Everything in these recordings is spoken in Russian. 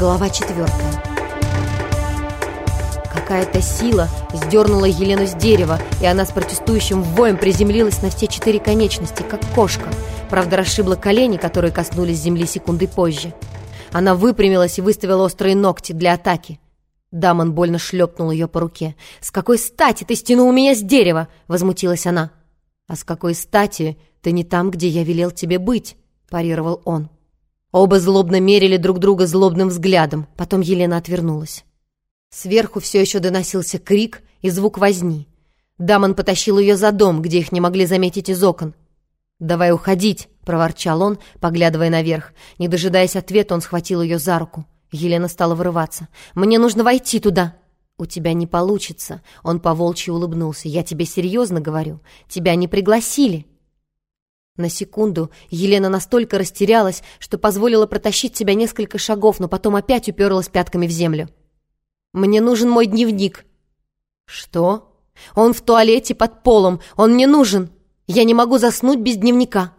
Глава четвертая. Какая-то сила сдернула Елену с дерева, и она с протестующим воем приземлилась на все четыре конечности, как кошка. Правда, расшибла колени, которые коснулись земли секунды позже. Она выпрямилась и выставила острые ногти для атаки. Дамон больно шлепнул ее по руке. «С какой стати ты стянул меня с дерева?» — возмутилась она. «А с какой стати ты не там, где я велел тебе быть?» — парировал он. Оба злобно мерили друг друга злобным взглядом. Потом Елена отвернулась. Сверху все еще доносился крик и звук возни. Дамон потащил ее за дом, где их не могли заметить из окон. «Давай уходить!» — проворчал он, поглядывая наверх. Не дожидаясь ответа, он схватил ее за руку. Елена стала вырываться. «Мне нужно войти туда!» «У тебя не получится!» Он поволчьи улыбнулся. «Я тебе серьезно говорю. Тебя не пригласили!» На секунду Елена настолько растерялась, что позволила протащить себя несколько шагов, но потом опять уперлась пятками в землю. Мне нужен мой дневник». «Что?» «Он в туалете под полом. Он мне нужен. Я не могу заснуть без дневника».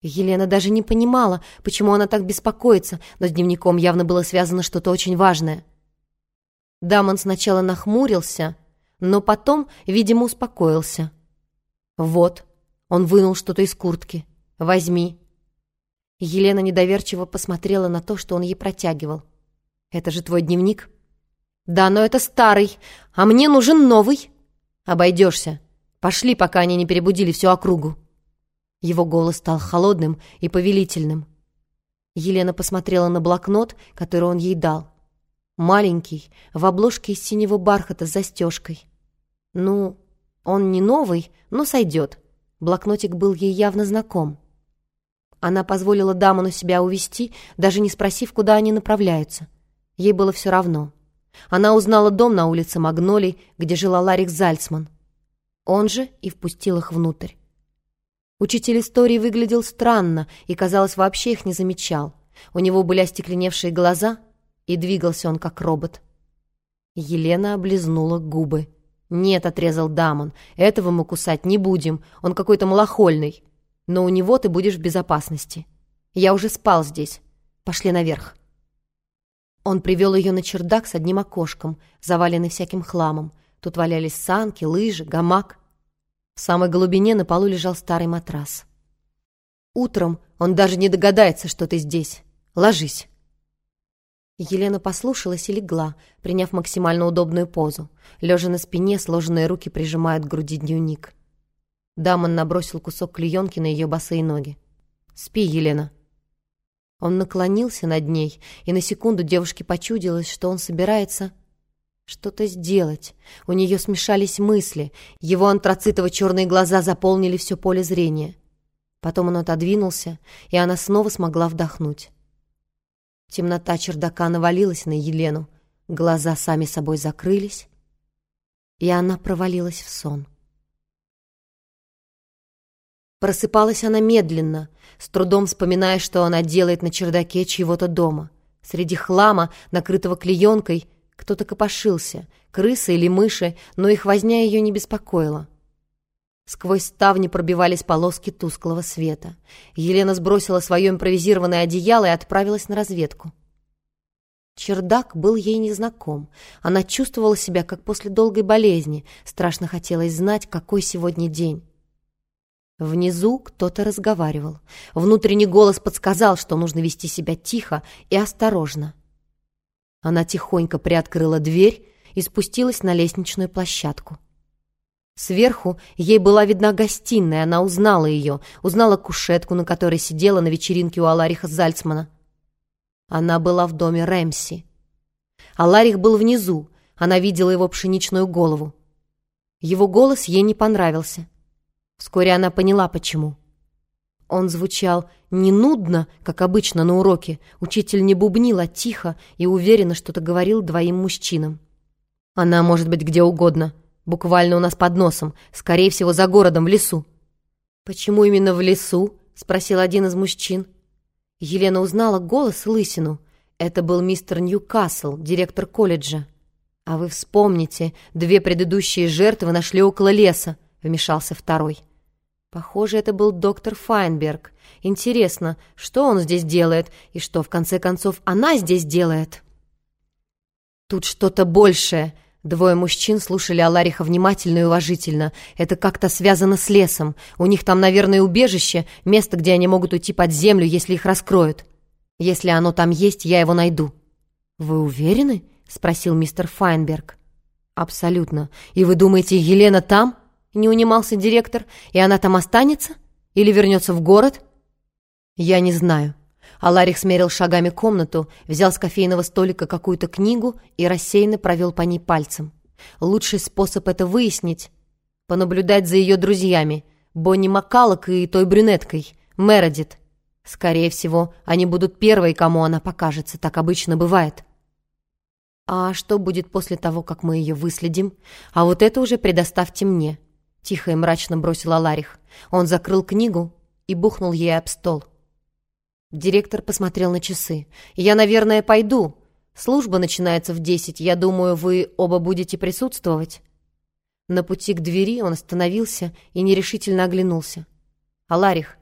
Елена даже не понимала, почему она так беспокоится, но с дневником явно было связано что-то очень важное. Дамон сначала нахмурился, но потом, видимо, успокоился. «Вот», — он вынул что-то из куртки. «Возьми». Елена недоверчиво посмотрела на то, что он ей протягивал. «Это же твой дневник?» «Да, но это старый, а мне нужен новый». «Обойдешься. Пошли, пока они не перебудили всю округу». Его голос стал холодным и повелительным. Елена посмотрела на блокнот, который он ей дал. Маленький, в обложке из синего бархата с застежкой. Ну, он не новый, но сойдет. Блокнотик был ей явно знаком. Она позволила Дамону себя увести, даже не спросив, куда они направляются. Ей было все равно. Она узнала дом на улице Магнолий, где жила Ларик Зальцман. Он же и впустил их внутрь. Учитель истории выглядел странно и, казалось, вообще их не замечал. У него были остекленевшие глаза, и двигался он как робот. Елена облизнула губы. «Нет», — отрезал Дамон, — «этого мы кусать не будем, он какой-то малохольный. Но у него ты будешь в безопасности. Я уже спал здесь. Пошли наверх». Он привел ее на чердак с одним окошком, заваленный всяким хламом. Тут валялись санки, лыжи, гамак. В самой глубине на полу лежал старый матрас. «Утром он даже не догадается, что ты здесь. Ложись». Елена послушалась и легла, приняв максимально удобную позу. Лежа на спине, сложенные руки прижимают к груди дневник. Дамон набросил кусок клеенки на ее босые ноги. «Спи, Елена», он наклонился над ней, и на секунду девушке почудилось, что он собирается что-то сделать. У нее смешались мысли. Его антрацитово-черные глаза заполнили все поле зрения. Потом он отодвинулся, и она снова смогла вдохнуть. Темнота чердака навалилась на Елену. Глаза сами собой закрылись, и она провалилась в сон. Просыпалась она медленно, с трудом вспоминая, что она делает на чердаке чьего-то дома. Среди хлама, накрытого клеенкой, кто-то копошился, крысы или мыши, но их возня ее не беспокоила. Сквозь ставни пробивались полоски тусклого света. Елена сбросила свое импровизированное одеяло и отправилась на разведку. Чердак был ей незнаком. Она чувствовала себя, как после долгой болезни. Страшно хотелось знать, какой сегодня день. Внизу кто-то разговаривал. Внутренний голос подсказал, что нужно вести себя тихо и осторожно. Она тихонько приоткрыла дверь и спустилась на лестничную площадку. Сверху ей была видна гостиная, она узнала ее, узнала кушетку, на которой сидела на вечеринке у Алариха Зальцмана. Она была в доме Рэмси. Аларих был внизу, она видела его пшеничную голову. Его голос ей не понравился. Вскоре она поняла, почему. Он звучал не нудно, как обычно на уроке. Учитель не бубнил, а тихо и уверенно что-то говорил двоим мужчинам. «Она может быть где угодно. Буквально у нас под носом. Скорее всего, за городом, в лесу». «Почему именно в лесу?» — спросил один из мужчин. Елена узнала голос лысину. Это был мистер Ньюкасл, директор колледжа. «А вы вспомните, две предыдущие жертвы нашли около леса», — вмешался второй. Похоже, это был доктор Файнберг. Интересно, что он здесь делает, и что, в конце концов, она здесь делает? Тут что-то большее. Двое мужчин слушали Алариха внимательно и уважительно. Это как-то связано с лесом. У них там, наверное, убежище, место, где они могут уйти под землю, если их раскроют. Если оно там есть, я его найду. «Вы уверены?» — спросил мистер Файнберг. «Абсолютно. И вы думаете, Елена там?» — не унимался директор. «И она там останется? Или вернется в город?» «Я не знаю». Аларих смерил шагами комнату, взял с кофейного столика какую-то книгу и рассеянно провел по ней пальцем. Лучший способ это выяснить — понаблюдать за ее друзьями, Бонни Маккалок и той брюнеткой, Мередит. Скорее всего, они будут первой, кому она покажется, так обычно бывает. А что будет после того, как мы ее выследим? А вот это уже предоставьте мне. Тихо и мрачно бросил Аларих. Он закрыл книгу и бухнул ей об стол. Директор посмотрел на часы. «Я, наверное, пойду. Служба начинается в десять. Я думаю, вы оба будете присутствовать». На пути к двери он остановился и нерешительно оглянулся. «Аларих,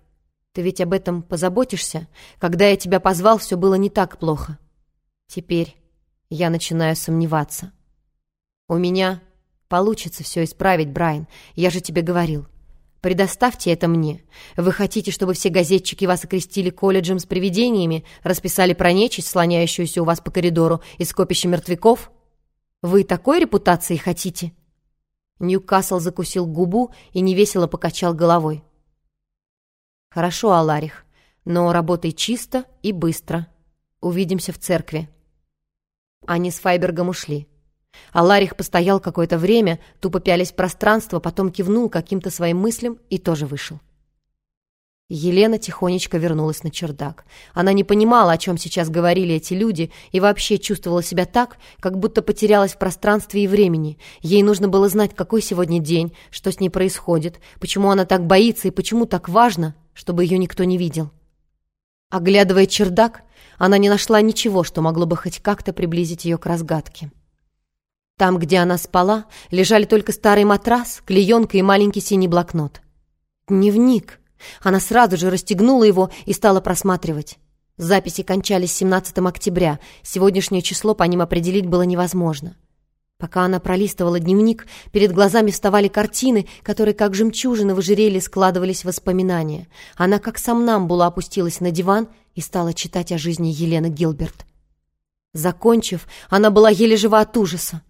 ты ведь об этом позаботишься? Когда я тебя позвал, все было не так плохо. Теперь я начинаю сомневаться. У меня получится все исправить, Брайан. Я же тебе говорил. Предоставьте это мне. Вы хотите, чтобы все газетчики вас окрестили колледжем с привидениями, расписали про нечисть, слоняющуюся у вас по коридору из скопища мертвяков? Вы такой репутации хотите?» Ньюкасл закусил губу и невесело покачал головой. «Хорошо, Аларих, но работай чисто и быстро. Увидимся в церкви». Они с Файбергом ушли. А Ларих постоял какое-то время, тупо пялись в пространство, потом кивнул каким-то своим мыслям и тоже вышел. Елена тихонечко вернулась на чердак. Она не понимала, о чем сейчас говорили эти люди, и вообще чувствовала себя так, как будто потерялась в пространстве и времени. Ей нужно было знать, какой сегодня день, что с ней происходит, почему она так боится и почему так важно, чтобы ее никто не видел. Оглядывая чердак, она не нашла ничего, что могло бы хоть как-то приблизить ее к разгадке. Там, где она спала, лежали только старый матрас, клеенка и маленький синий блокнот. Дневник. Она сразу же расстегнула его и стала просматривать. Записи кончались 17 октября. Сегодняшнее число по ним определить было невозможно. Пока она пролистывала дневник, перед глазами вставали картины, которые, как жемчужины в ожерелье, складывались в воспоминания. Она, как сам нам, была опустилась на диван и стала читать о жизни Елены Гилберт. Закончив, она была еле жива от ужаса.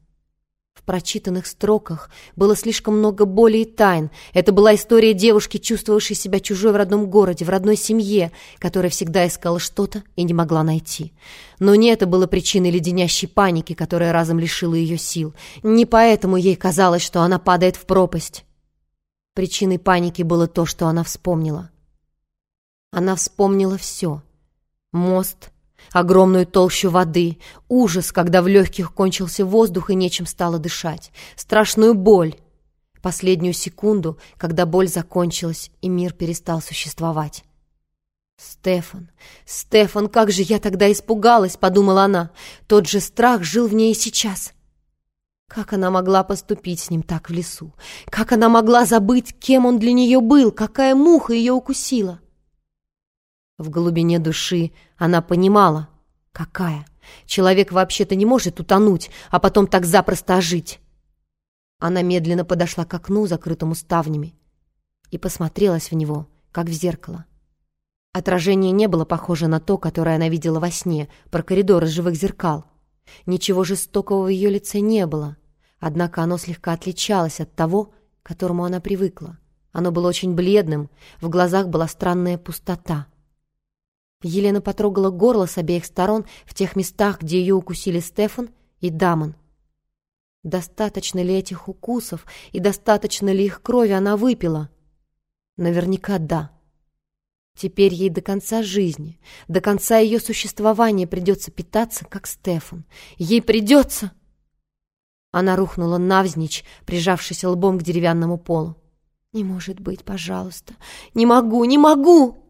Прочитанных строках было слишком много боли и тайн. Это была история девушки, чувствовавшей себя чужой в родном городе, в родной семье, которая всегда искала что-то и не могла найти. Но не это было причиной леденящей паники, которая разом лишила ее сил. Не поэтому ей казалось, что она падает в пропасть. Причиной паники было то, что она вспомнила. Она вспомнила все. Мост, огромную толщу воды, ужас, когда в легких кончился воздух и нечем стало дышать, страшную боль, последнюю секунду, когда боль закончилась и мир перестал существовать. «Стефан, Стефан, как же я тогда испугалась!» — подумала она. Тот же страх жил в ней и сейчас. Как она могла поступить с ним так в лесу? Как она могла забыть, кем он для нее был? Какая муха ее укусила? В глубине души она понимала, какая. Человек вообще-то не может утонуть, а потом так запросто ожить. Она медленно подошла к окну, закрытому ставнями, и посмотрелась в него, как в зеркало. Отражение не было похоже на то, которое она видела во сне, про коридор из живых зеркал. Ничего жестокого в ее лице не было, однако оно слегка отличалось от того, к которому она привыкла. Оно было очень бледным, в глазах была странная пустота — Елена потрогала горло с обеих сторон в тех местах, где ее укусили Стефан и Дамон. Достаточно ли этих укусов и достаточно ли их крови она выпила? Наверняка да. Теперь ей до конца жизни, до конца ее существования придется питаться, как Стефан. Ей придется... Она рухнула навзничь, прижавшись лбом к деревянному полу. «Не может быть, пожалуйста! Не могу, не могу!»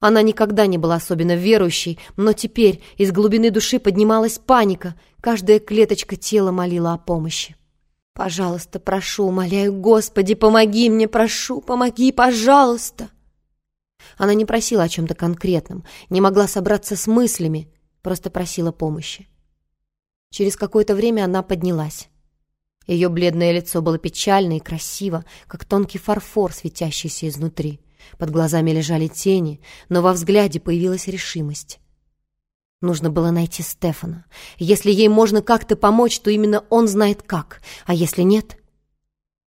Она никогда не была особенно верующей, но теперь из глубины души поднималась паника, каждая клеточка тела молила о помощи. Пожалуйста, прошу, умоляю, Господи, помоги мне, прошу, помоги, пожалуйста. Она не просила о чем-то конкретном, не могла собраться с мыслями, просто просила помощи. Через какое-то время она поднялась. Ее бледное лицо было печально и красиво, как тонкий фарфор, светящийся изнутри. Под глазами лежали тени, но во взгляде появилась решимость. Нужно было найти Стефана. Если ей можно как-то помочь, то именно он знает как. А если нет?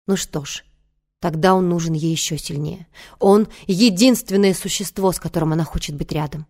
Ну что ж, тогда он нужен ей еще сильнее. Он — единственное существо, с которым она хочет быть рядом.